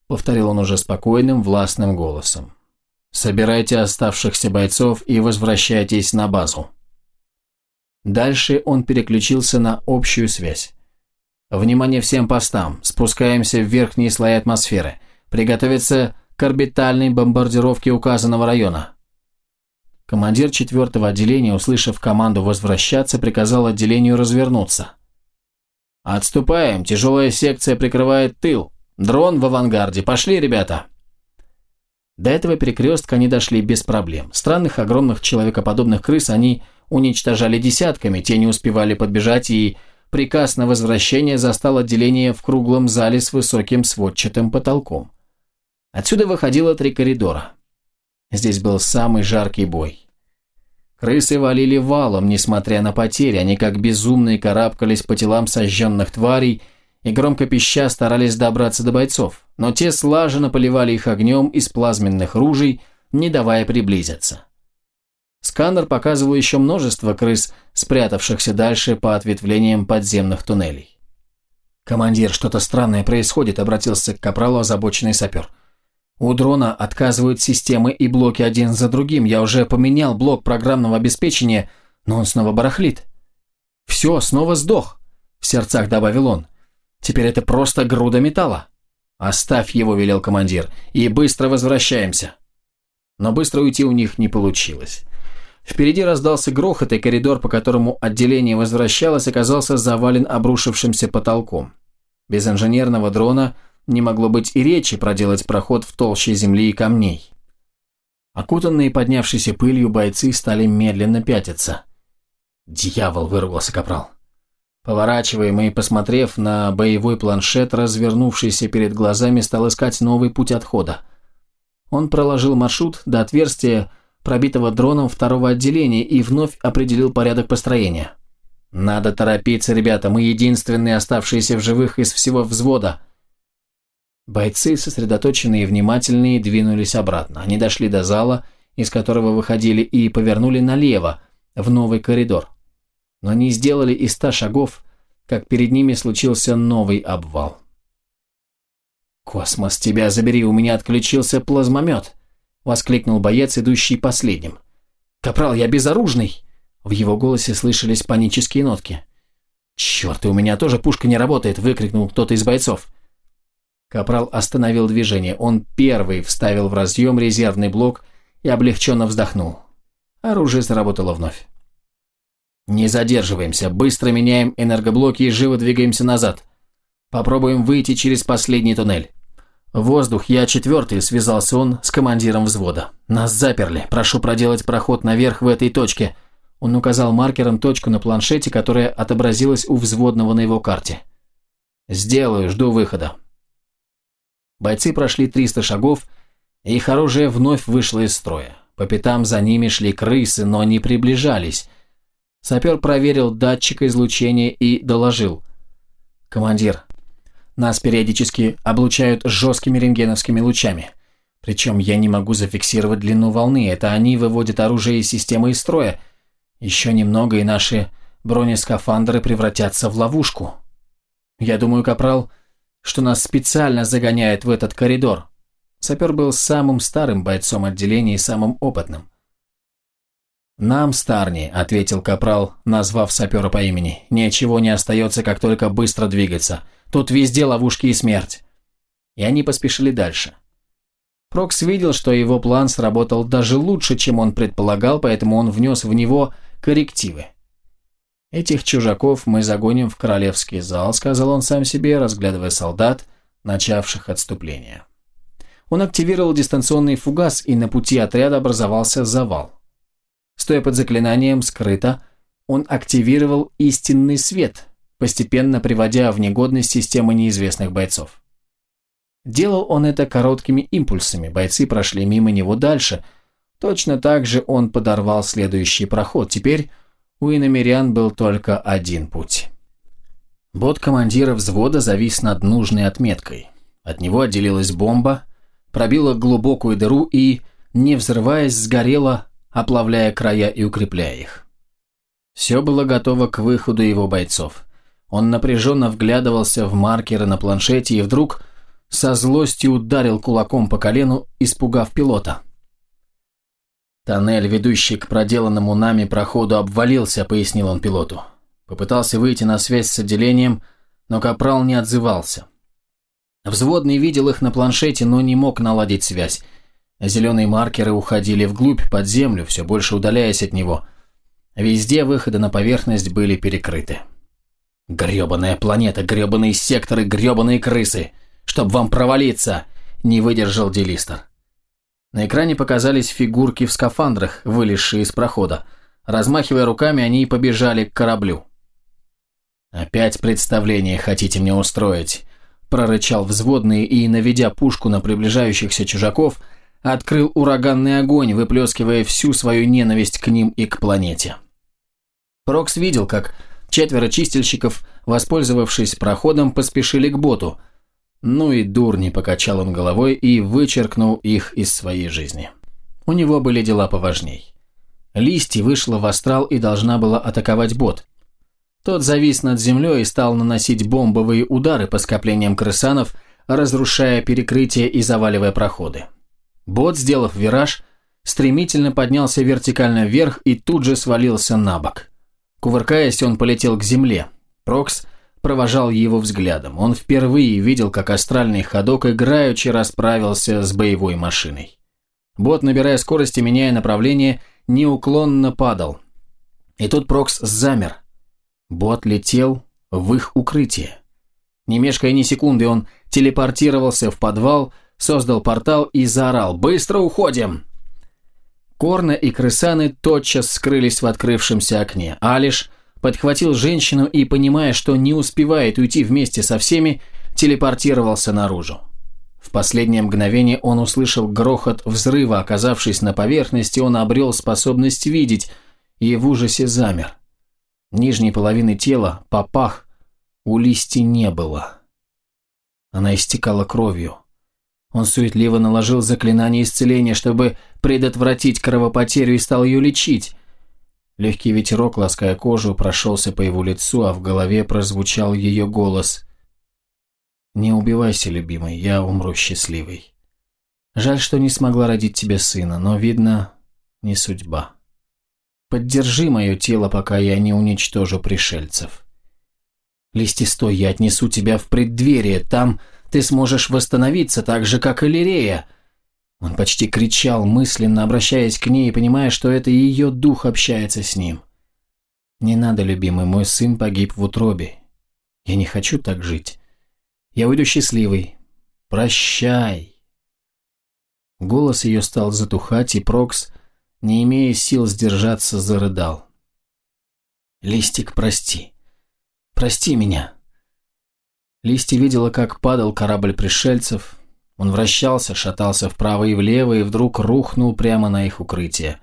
Повторил он уже спокойным, властным голосом. «Собирайте оставшихся бойцов и возвращайтесь на базу». Дальше он переключился на общую связь. «Внимание всем постам! Спускаемся в верхние слои атмосферы. Приготовиться к орбитальной бомбардировке указанного района. Командир четвертого отделения, услышав команду возвращаться, приказал отделению развернуться. «Отступаем, тяжелая секция прикрывает тыл. Дрон в авангарде. Пошли, ребята!» До этого перекрестка они дошли без проблем. Странных огромных человекоподобных крыс они уничтожали десятками, те не успевали подбежать, и приказ на возвращение застал отделение в круглом зале с высоким сводчатым потолком. Отсюда выходило три коридора. Здесь был самый жаркий бой. Крысы валили валом, несмотря на потери, они как безумные карабкались по телам сожженных тварей и громко пища старались добраться до бойцов, но те слаженно поливали их огнем из плазменных ружей, не давая приблизиться. Сканер показывал еще множество крыс, спрятавшихся дальше по ответвлениям подземных туннелей. «Командир, что-то странное происходит», — обратился к капралу озабоченный сапер. «У дрона отказывают системы и блоки один за другим. Я уже поменял блок программного обеспечения, но он снова барахлит». «Все, снова сдох», — в сердцах добавил он. «Теперь это просто груда металла». «Оставь его», — велел командир, — «и быстро возвращаемся». Но быстро уйти у них не получилось. Впереди раздался грохот, и коридор, по которому отделение возвращалось, оказался завален обрушившимся потолком. Без инженерного дрона не могло быть и речи проделать проход в толще земли и камней. Окутанные поднявшейся пылью бойцы стали медленно пятиться. «Дьявол!» – вырвался капрал. Поворачиваем и, посмотрев на боевой планшет, развернувшийся перед глазами, стал искать новый путь отхода. Он проложил маршрут до отверстия, пробитого дроном второго отделения, и вновь определил порядок построения. «Надо торопиться, ребята, мы единственные оставшиеся в живых из всего взвода». Бойцы, сосредоточенные и внимательные, двинулись обратно. Они дошли до зала, из которого выходили, и повернули налево, в новый коридор. Но не сделали и ста шагов, как перед ними случился новый обвал. «Космос, тебя забери, у меня отключился плазмомет!» – воскликнул боец, идущий последним. «Капрал, я безоружный!» В его голосе слышались панические нотки. «Черт, и у меня тоже пушка не работает!» – выкрикнул кто-то из бойцов. Капрал остановил движение. Он первый вставил в разъем резервный блок и облегченно вздохнул. Оружие заработало вновь. «Не задерживаемся, быстро меняем энергоблоки и живо двигаемся назад. Попробуем выйти через последний туннель». «Воздух, я четвертый», – связался он с командиром взвода. «Нас заперли. Прошу проделать проход наверх в этой точке». Он указал маркером точку на планшете, которая отобразилась у взводного на его карте. «Сделаю, жду выхода». Бойцы прошли 300 шагов, и их оружие вновь вышло из строя. По пятам за ними шли крысы, но не приближались. Сапер проверил датчик излучения и доложил. «Командир, нас периодически облучают жесткими рентгеновскими лучами. Причем я не могу зафиксировать длину волны, это они выводят оружие и системы из строя. Еще немного, и наши бронескафандры превратятся в ловушку. Я думаю, Капрал, что нас специально загоняют в этот коридор. Сапер был самым старым бойцом отделения и самым опытным. «Нам, Старни», — ответил Капрал, назвав сапера по имени, — «ничего не остается, как только быстро двигаться. Тут везде ловушки и смерть. И они поспешили дальше. Прокс видел, что его план сработал даже лучше, чем он предполагал, поэтому он внес в него коррективы. «Этих чужаков мы загоним в королевский зал», — сказал он сам себе, разглядывая солдат, начавших отступление. Он активировал дистанционный фугас, и на пути отряда образовался завал. Стоя под заклинанием «скрыто», он активировал истинный свет, постепенно приводя в негодность системы неизвестных бойцов. Делал он это короткими импульсами, бойцы прошли мимо него дальше. Точно так же он подорвал следующий проход. Теперь у иномерян был только один путь. Бот командира взвода завис над нужной отметкой. От него отделилась бомба, пробила глубокую дыру и, не взрываясь, сгорела, оплавляя края и укрепляя их. Все было готово к выходу его бойцов. Он напряженно вглядывался в маркеры на планшете и вдруг со злостью ударил кулаком по колену, испугав пилота. «Тоннель, ведущий к проделанному нами проходу, обвалился», — пояснил он пилоту. Попытался выйти на связь с отделением, но Капрал не отзывался. Взводный видел их на планшете, но не мог наладить связь. Зеленые маркеры уходили вглубь, под землю, все больше удаляясь от него. Везде выходы на поверхность были перекрыты. «Гребаная планета, гребаные секторы, гребаные крысы! Чтоб вам провалиться!» – не выдержал Делистер. На экране показались фигурки в скафандрах, вылезшие из прохода. Размахивая руками, они побежали к кораблю. «Опять представление хотите мне устроить?» – прорычал взводный и, наведя пушку на приближающихся чужаков – открыл ураганный огонь, выплескивая всю свою ненависть к ним и к планете. Прокс видел, как четверо чистильщиков, воспользовавшись проходом, поспешили к боту. Ну и дурни, покачал он головой и вычеркнул их из своей жизни. У него были дела поважней. Листи вышла в астрал и должна была атаковать бот. Тот завис над землей и стал наносить бомбовые удары по скоплениям крысанов, разрушая перекрытия и заваливая проходы. Бот, сделав вираж, стремительно поднялся вертикально вверх и тут же свалился на бок. Кувыркаясь, он полетел к земле. Прокс провожал его взглядом. Он впервые видел, как астральный ходок играючи расправился с боевой машиной. Бот, набирая скорость и меняя направление, неуклонно падал. И тут Прокс замер. Бот летел в их укрытие. Не мешкая ни секунды, он телепортировался в подвал, создал портал и заорал «Быстро уходим!». Корна и крысаны тотчас скрылись в открывшемся окне. Алиш подхватил женщину и, понимая, что не успевает уйти вместе со всеми, телепортировался наружу. В последнее мгновение он услышал грохот взрыва, оказавшись на поверхности, он обрел способность видеть и в ужасе замер. Нижней половины тела, попах, у Листи не было. Она истекала кровью. Он суетливо наложил заклинание исцеления, чтобы предотвратить кровопотерю и стал ее лечить. Легкий ветерок, лаская кожу, прошелся по его лицу, а в голове прозвучал ее голос. «Не убивайся, любимый, я умру счастливой. Жаль, что не смогла родить тебе сына, но, видно, не судьба. Поддержи мое тело, пока я не уничтожу пришельцев. Листистой, я отнесу тебя в преддверие, там ты сможешь восстановиться так же, как и Лирея». Он почти кричал, мысленно обращаясь к ней, понимая, что это ее дух общается с ним. «Не надо, любимый, мой сын погиб в утробе. Я не хочу так жить. Я уйду счастливый. Прощай». Голос ее стал затухать, и Прокс, не имея сил сдержаться, зарыдал. «Листик, прости. Прости меня. Листи видела, как падал корабль пришельцев. Он вращался, шатался вправо и влево, и вдруг рухнул прямо на их укрытие.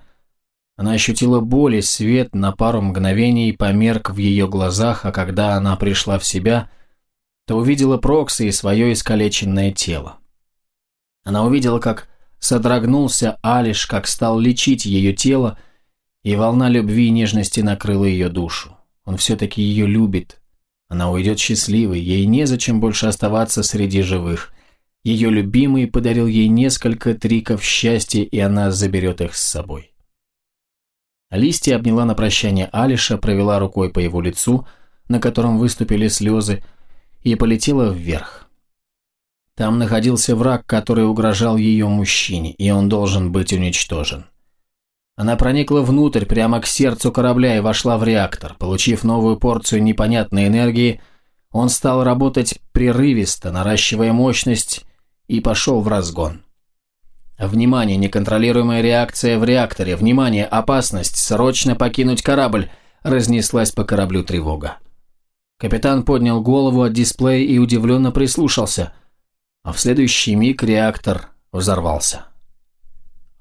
Она ощутила боль, и свет на пару мгновений померк в ее глазах, а когда она пришла в себя, то увидела Прокса и свое искалеченное тело. Она увидела, как содрогнулся Алиш, как стал лечить ее тело, и волна любви и нежности накрыла ее душу. Он все-таки ее любит, она уйдет счастливой, ей незачем больше оставаться среди живых. Ее любимый подарил ей несколько триков счастья, и она заберет их с собой. Листья обняла на прощание Алиша, провела рукой по его лицу, на котором выступили слезы, и полетела вверх. Там находился враг, который угрожал ее мужчине, и он должен быть уничтожен. Она проникла внутрь, прямо к сердцу корабля и вошла в реактор. Получив новую порцию непонятной энергии, он стал работать прерывисто, наращивая мощность, и пошел в разгон. Внимание, неконтролируемая реакция в реакторе. Внимание, опасность, срочно покинуть корабль. Разнеслась по кораблю тревога. Капитан поднял голову от дисплея и удивленно прислушался, а в следующий миг реактор взорвался.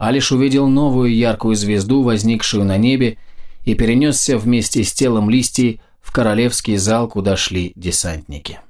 Алиш увидел новую яркую звезду, возникшую на небе, и перенесся вместе с телом листьей в королевский зал, куда шли десантники.